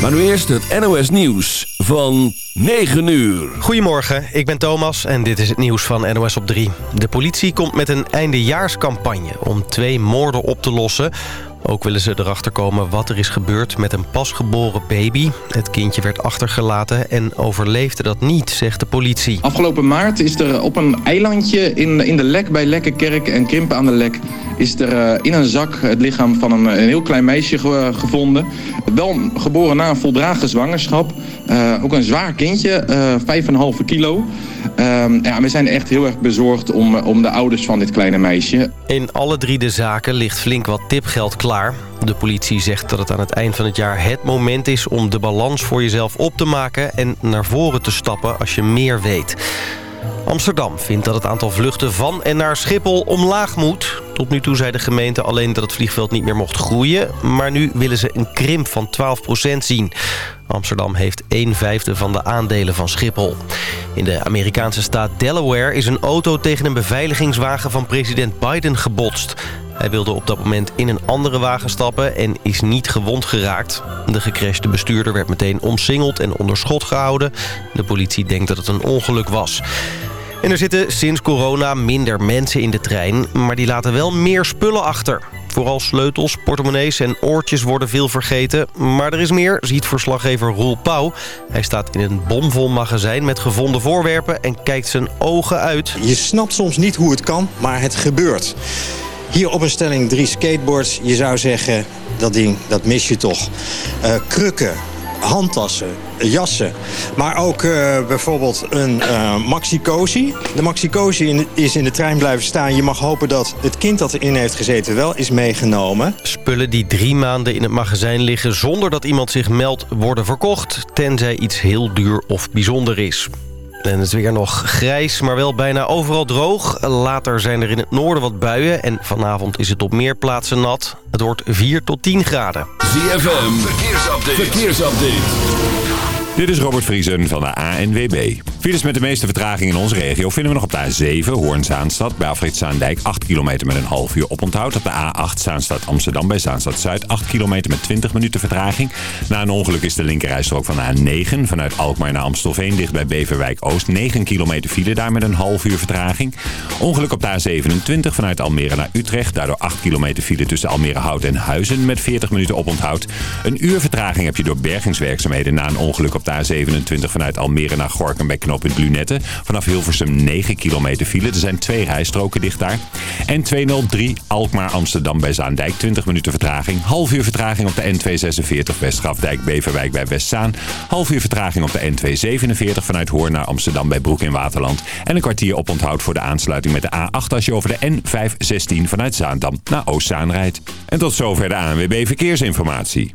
Maar nu eerst het NOS Nieuws van 9 uur. Goedemorgen, ik ben Thomas en dit is het nieuws van NOS op 3. De politie komt met een eindejaarscampagne om twee moorden op te lossen... Ook willen ze erachter komen wat er is gebeurd met een pasgeboren baby. Het kindje werd achtergelaten en overleefde dat niet, zegt de politie. Afgelopen maart is er op een eilandje in, in de Lek bij Lekkerkerk en Krimpen aan de Lek... is er eh, in een zak het lichaam van een, een heel klein meisje gevonden. Wel geboren na een voldragen zwangerschap. Uh, ook een zwaar kindje, uh, 5,5 kilo. Uh, ja, we zijn echt heel erg bezorgd om, om de ouders van dit kleine meisje. In alle drie de zaken ligt flink wat tipgeld klaar. De politie zegt dat het aan het eind van het jaar het moment is... om de balans voor jezelf op te maken en naar voren te stappen als je meer weet. Amsterdam vindt dat het aantal vluchten van en naar Schiphol omlaag moet. Tot nu toe zei de gemeente alleen dat het vliegveld niet meer mocht groeien. Maar nu willen ze een krimp van 12% zien. Amsterdam heeft 1 vijfde van de aandelen van Schiphol. In de Amerikaanse staat Delaware is een auto tegen een beveiligingswagen van president Biden gebotst. Hij wilde op dat moment in een andere wagen stappen en is niet gewond geraakt. De gecrashte bestuurder werd meteen omsingeld en onder schot gehouden. De politie denkt dat het een ongeluk was. En er zitten sinds corona minder mensen in de trein, maar die laten wel meer spullen achter. Vooral sleutels, portemonnees en oortjes worden veel vergeten. Maar er is meer, ziet verslaggever Roel Pauw. Hij staat in een bomvol magazijn met gevonden voorwerpen en kijkt zijn ogen uit. Je snapt soms niet hoe het kan, maar het gebeurt. Hier op een stelling drie skateboards. Je zou zeggen, dat ding, dat mis je toch. Uh, krukken, handtassen, jassen. Maar ook uh, bijvoorbeeld een uh, maxi-cozy. De maxi-cozy is in de trein blijven staan. Je mag hopen dat het kind dat erin heeft gezeten wel is meegenomen. Spullen die drie maanden in het magazijn liggen zonder dat iemand zich meldt worden verkocht. Tenzij iets heel duur of bijzonder is. En het is weer nog grijs, maar wel bijna overal droog. Later zijn er in het noorden wat buien en vanavond is het op meer plaatsen nat. Het wordt 4 tot 10 graden. ZFM, verkeersupdate. verkeersupdate. Dit is Robert Vriesen van de ANWB. Files met de meeste vertraging in onze regio vinden we nog op de A7 Hoorn-Zaanstad. Bij Afrit Zaandijk 8 kilometer met een half uur oponthoud. Op de A8 Zaanstad Amsterdam bij Zaanstad Zuid 8 kilometer met 20 minuten vertraging. Na een ongeluk is de linkerrijstrook van de A9 vanuit Alkmaar naar Amstelveen dicht bij Beverwijk Oost. 9 kilometer file daar met een half uur vertraging. Ongeluk op de A27 vanuit Almere naar Utrecht. Daardoor 8 kilometer file tussen Almere Hout en Huizen met 40 minuten oponthoud. Een uur vertraging heb je door bergingswerkzaamheden na een ongeluk op de A27 vanuit Almere naar Gorkum bij knooppunt Lunette. Vanaf Hilversum 9 kilometer file. Er zijn twee rijstroken dicht daar. En 203 Alkmaar Amsterdam bij Zaandijk. 20 minuten vertraging. Half uur vertraging op de N246 Westgrafdijk Beverwijk bij Westzaan. Half uur vertraging op de N247 vanuit Hoorn naar Amsterdam bij Broek in Waterland. En een kwartier op onthoud voor de aansluiting met de A8 als je over de N516 vanuit Zaandam naar Oostzaan rijdt. En tot zover de ANWB Verkeersinformatie.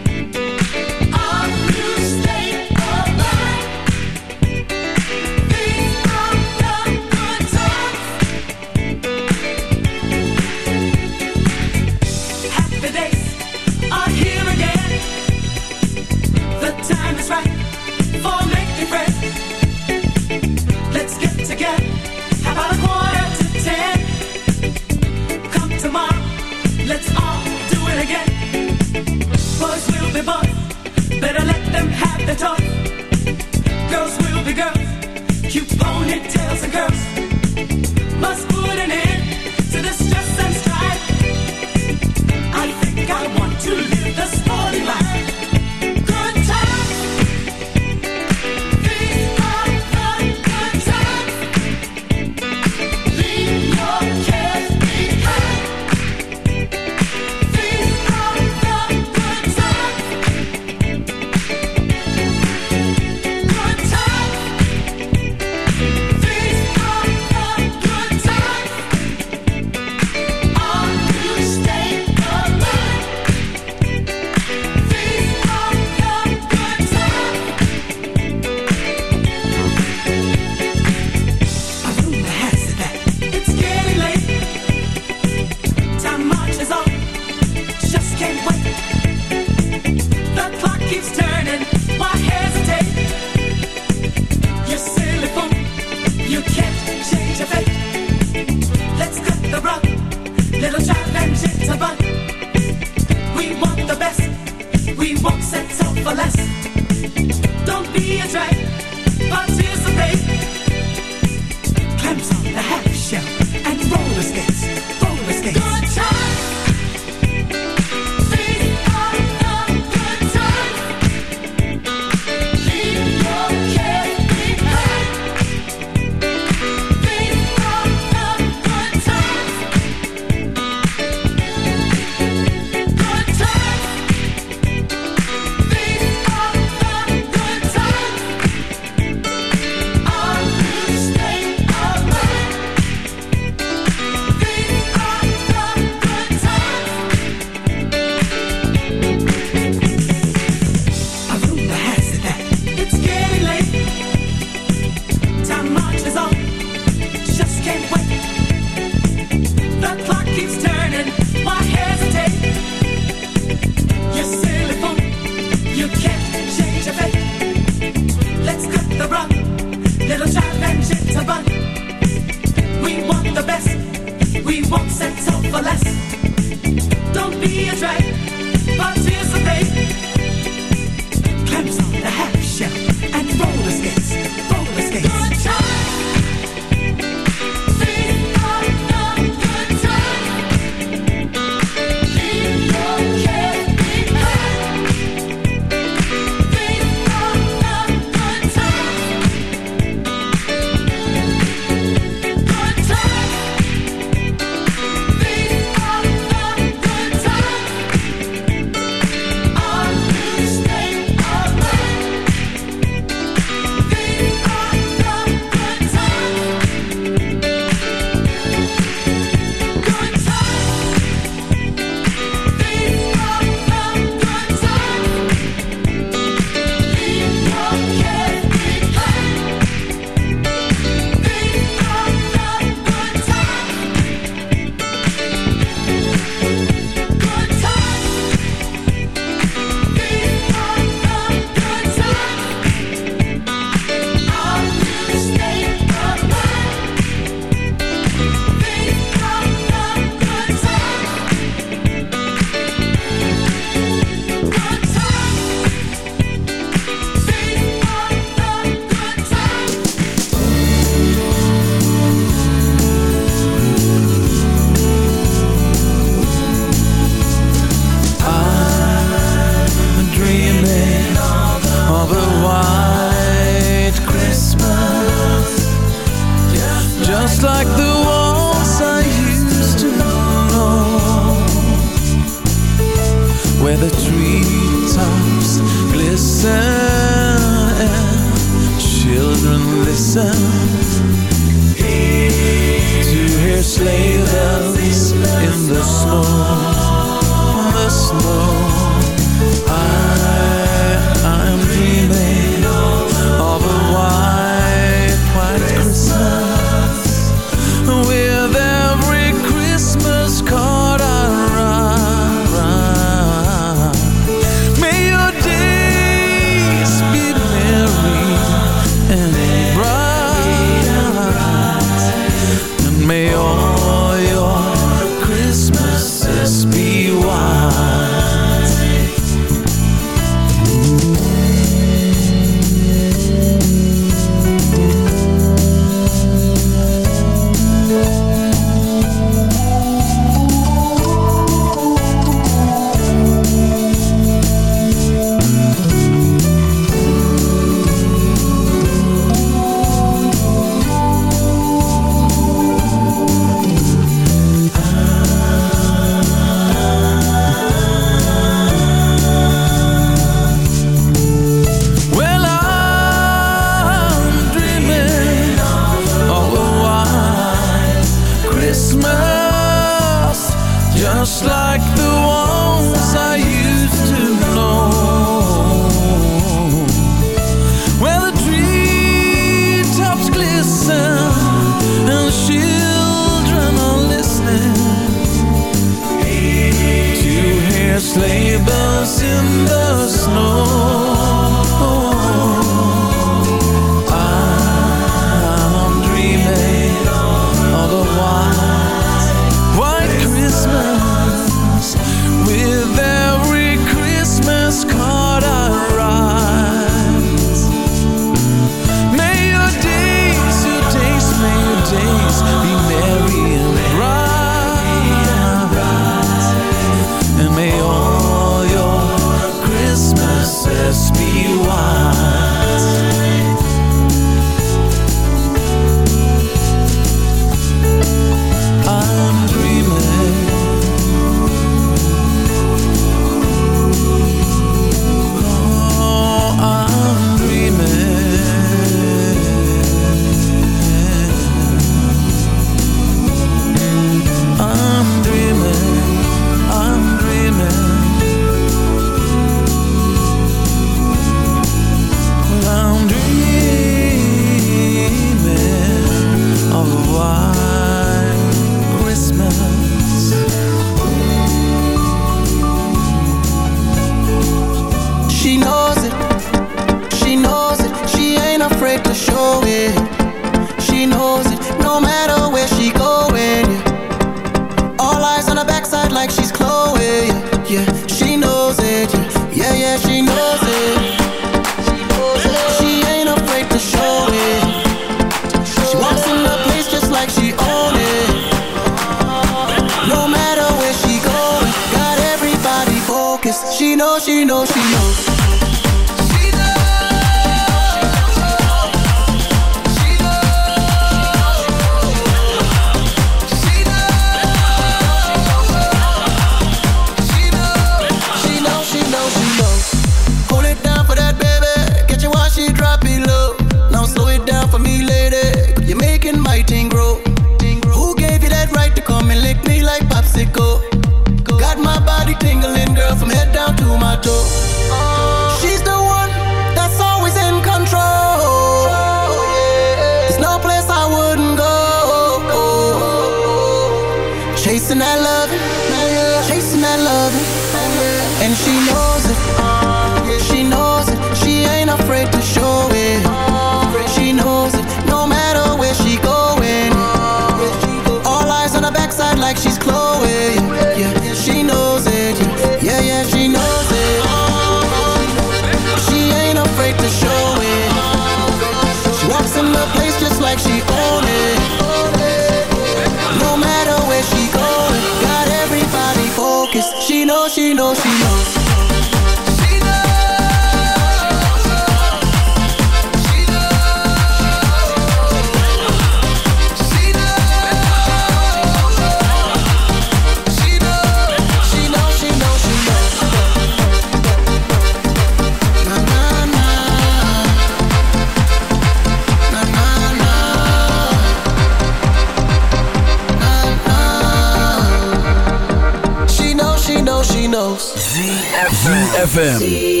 ZFM.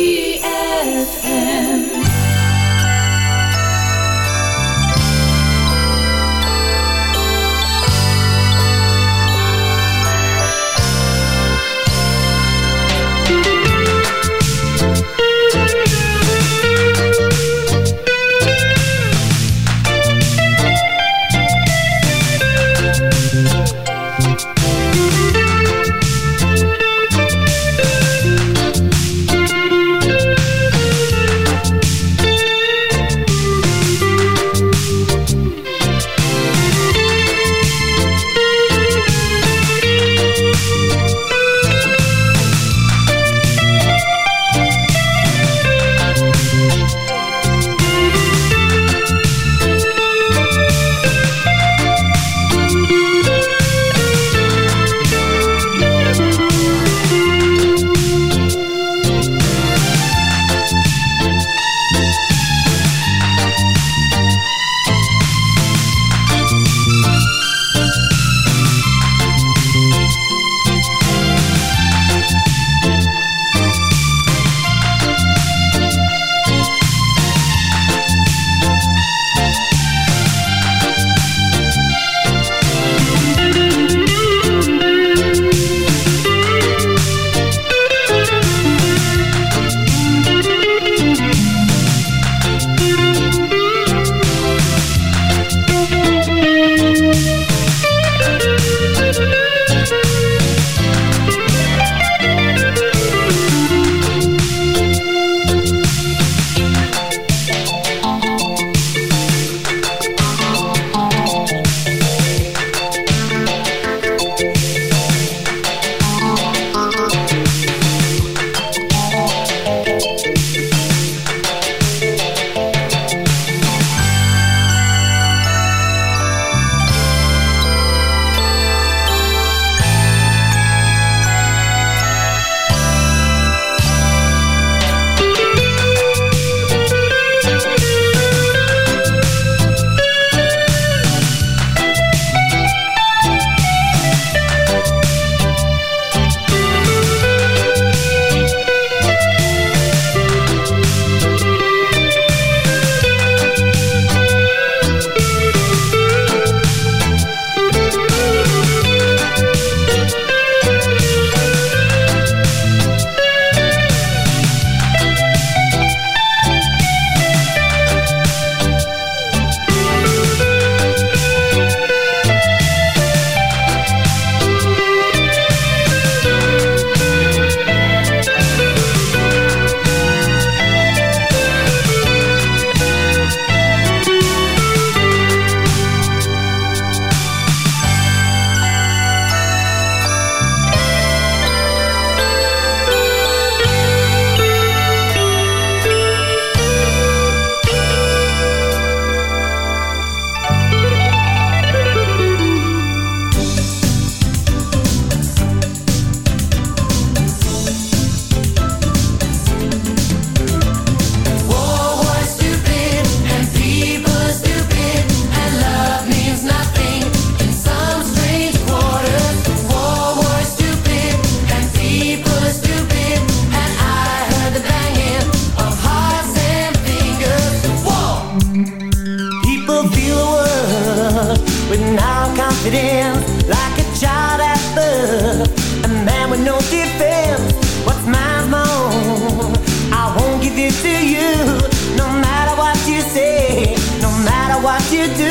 you do.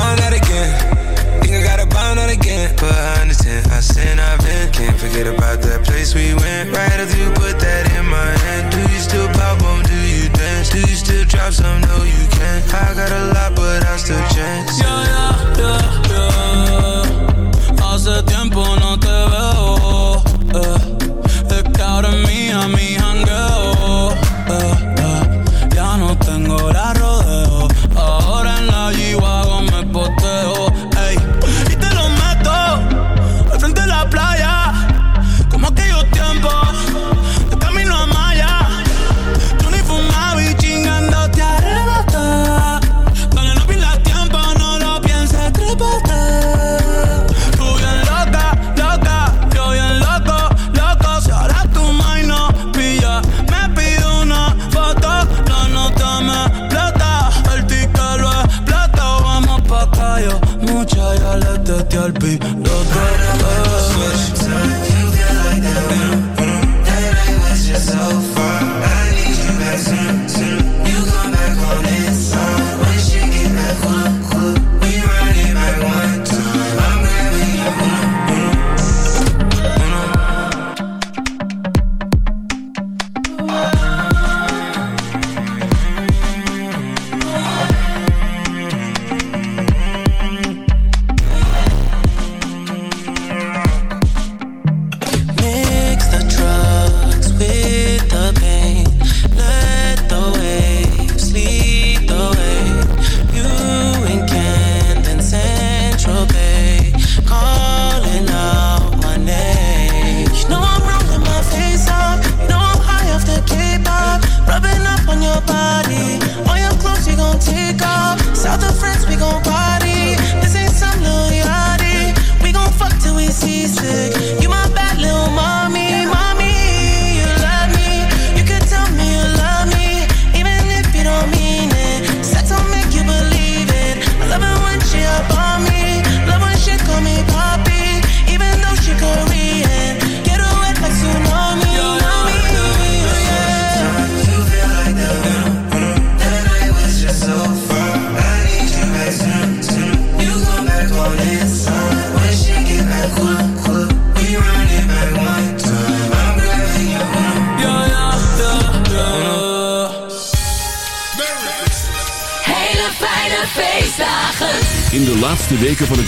find that again. Think I gotta buy that again. But I understand, I sin, I've been. Can't forget about that place we went. Right after you put that in my hand. Do you still pop on? Do you dance? Do you still drop some? No, you can't. I got a lot, but I still chance. Yeah, yeah, yeah, yeah.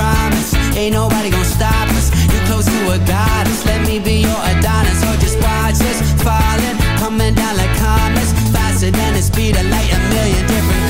Promise. Ain't nobody gonna stop us. You're close to a goddess. Let me be your Adonis. Or just watch us falling, coming down like comets, faster than the speed of light. A million different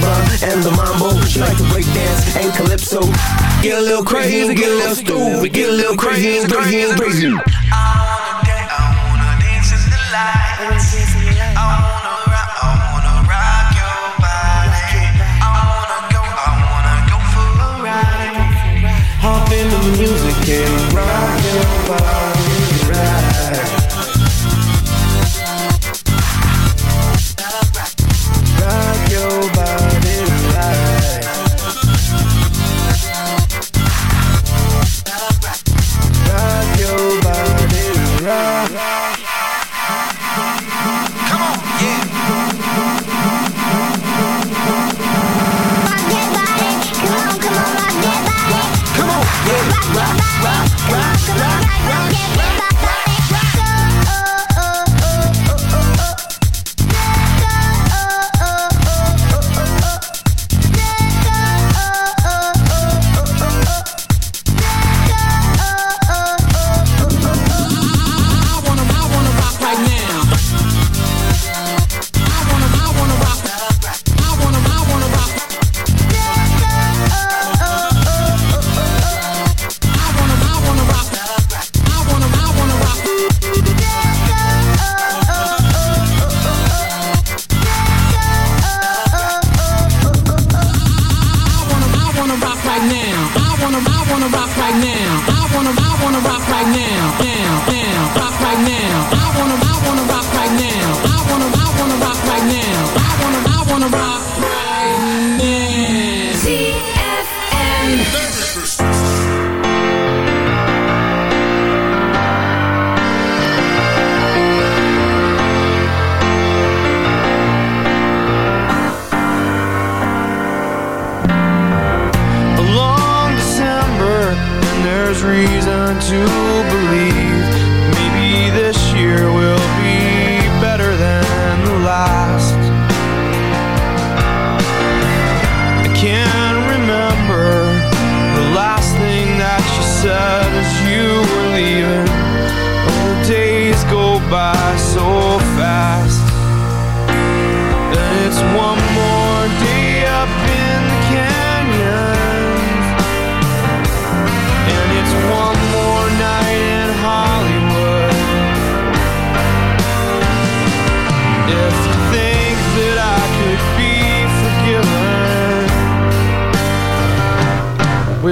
samba and the mambo. She like to break dance and calypso. Get a little crazy, get a little stupid, get a little crazy, crazy, crazy. I wanna dance, I wanna dance in the light. I wanna ride, I wanna rock your body I wanna go, I wanna go for a ride Hop in the music and rock your body right.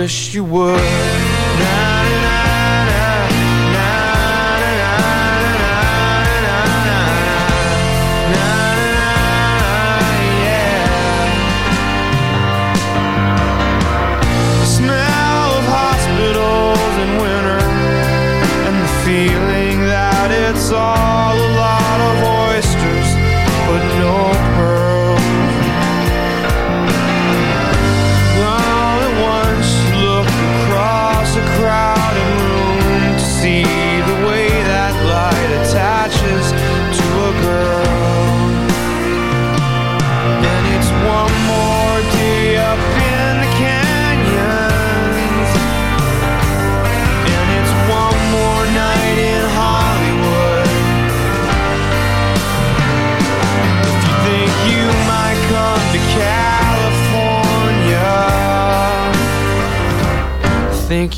Wish you would.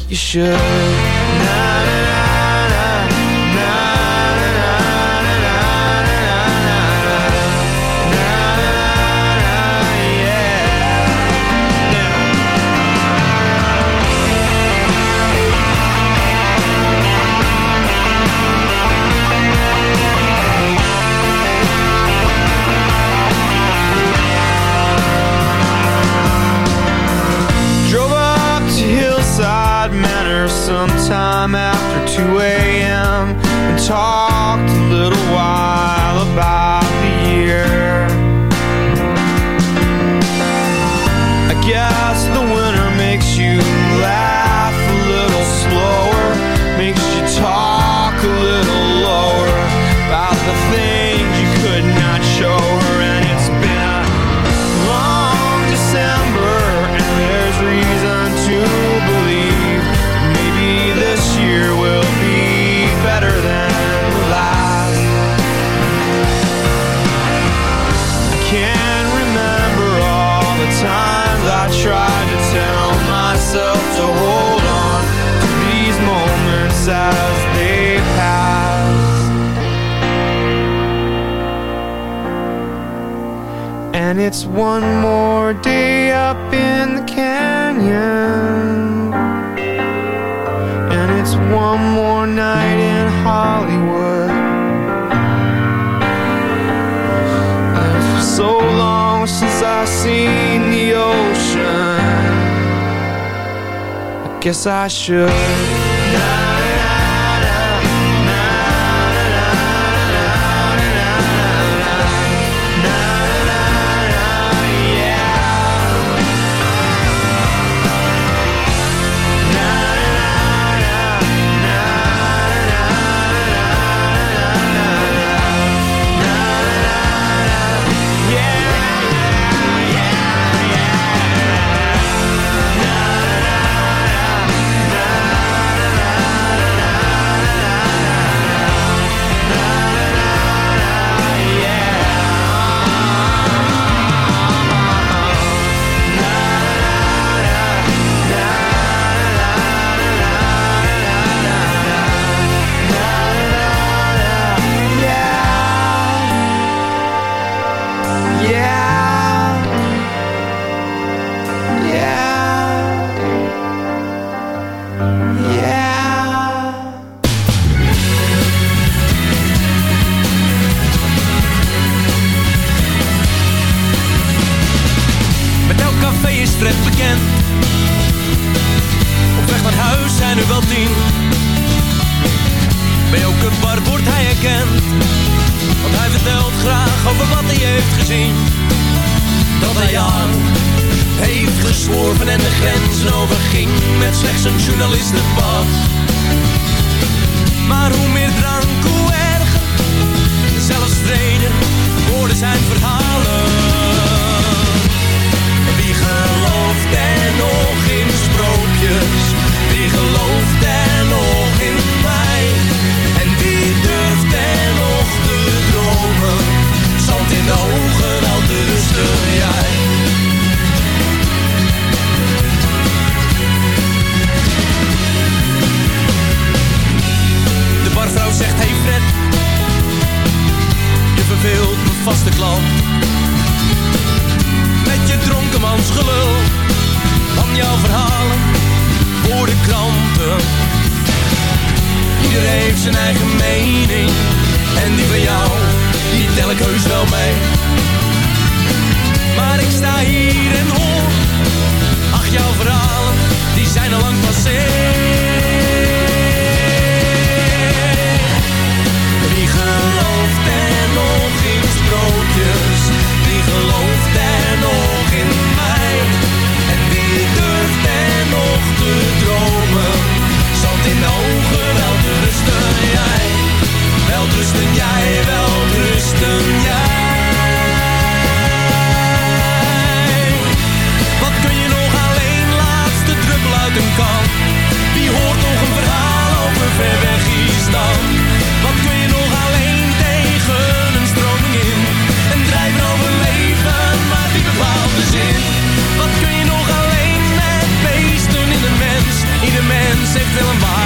you should. I should zijn eigen mening En die van jou, die tel ik heus wel mee Maar ik sta hier en hoor Ach, jouw verhalen, die zijn al lang passé Wie gelooft er nog in sprookjes? Wie gelooft er nog in mij? En wie durft er nog te dromen? Zand in de ogen jij, wel rusten jij, wel rusten jij. Wie hoort nog een verhaal over ver weg is dan? Wat kun je nog alleen tegen een stroming in? en drijven overleven, maar die bepaalde zin. Wat kun je nog alleen met beesten in de mens? Ieder mens heeft wel een waarde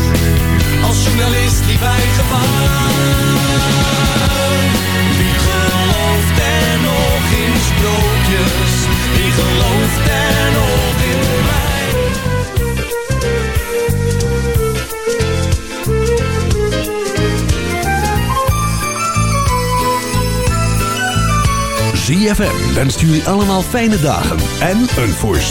als journalist liep hij gevaar. Wie gelooft er nog in sprookjes? Wie gelooft er nog in mij? ZFM wenst jullie allemaal fijne dagen en een voorspoedig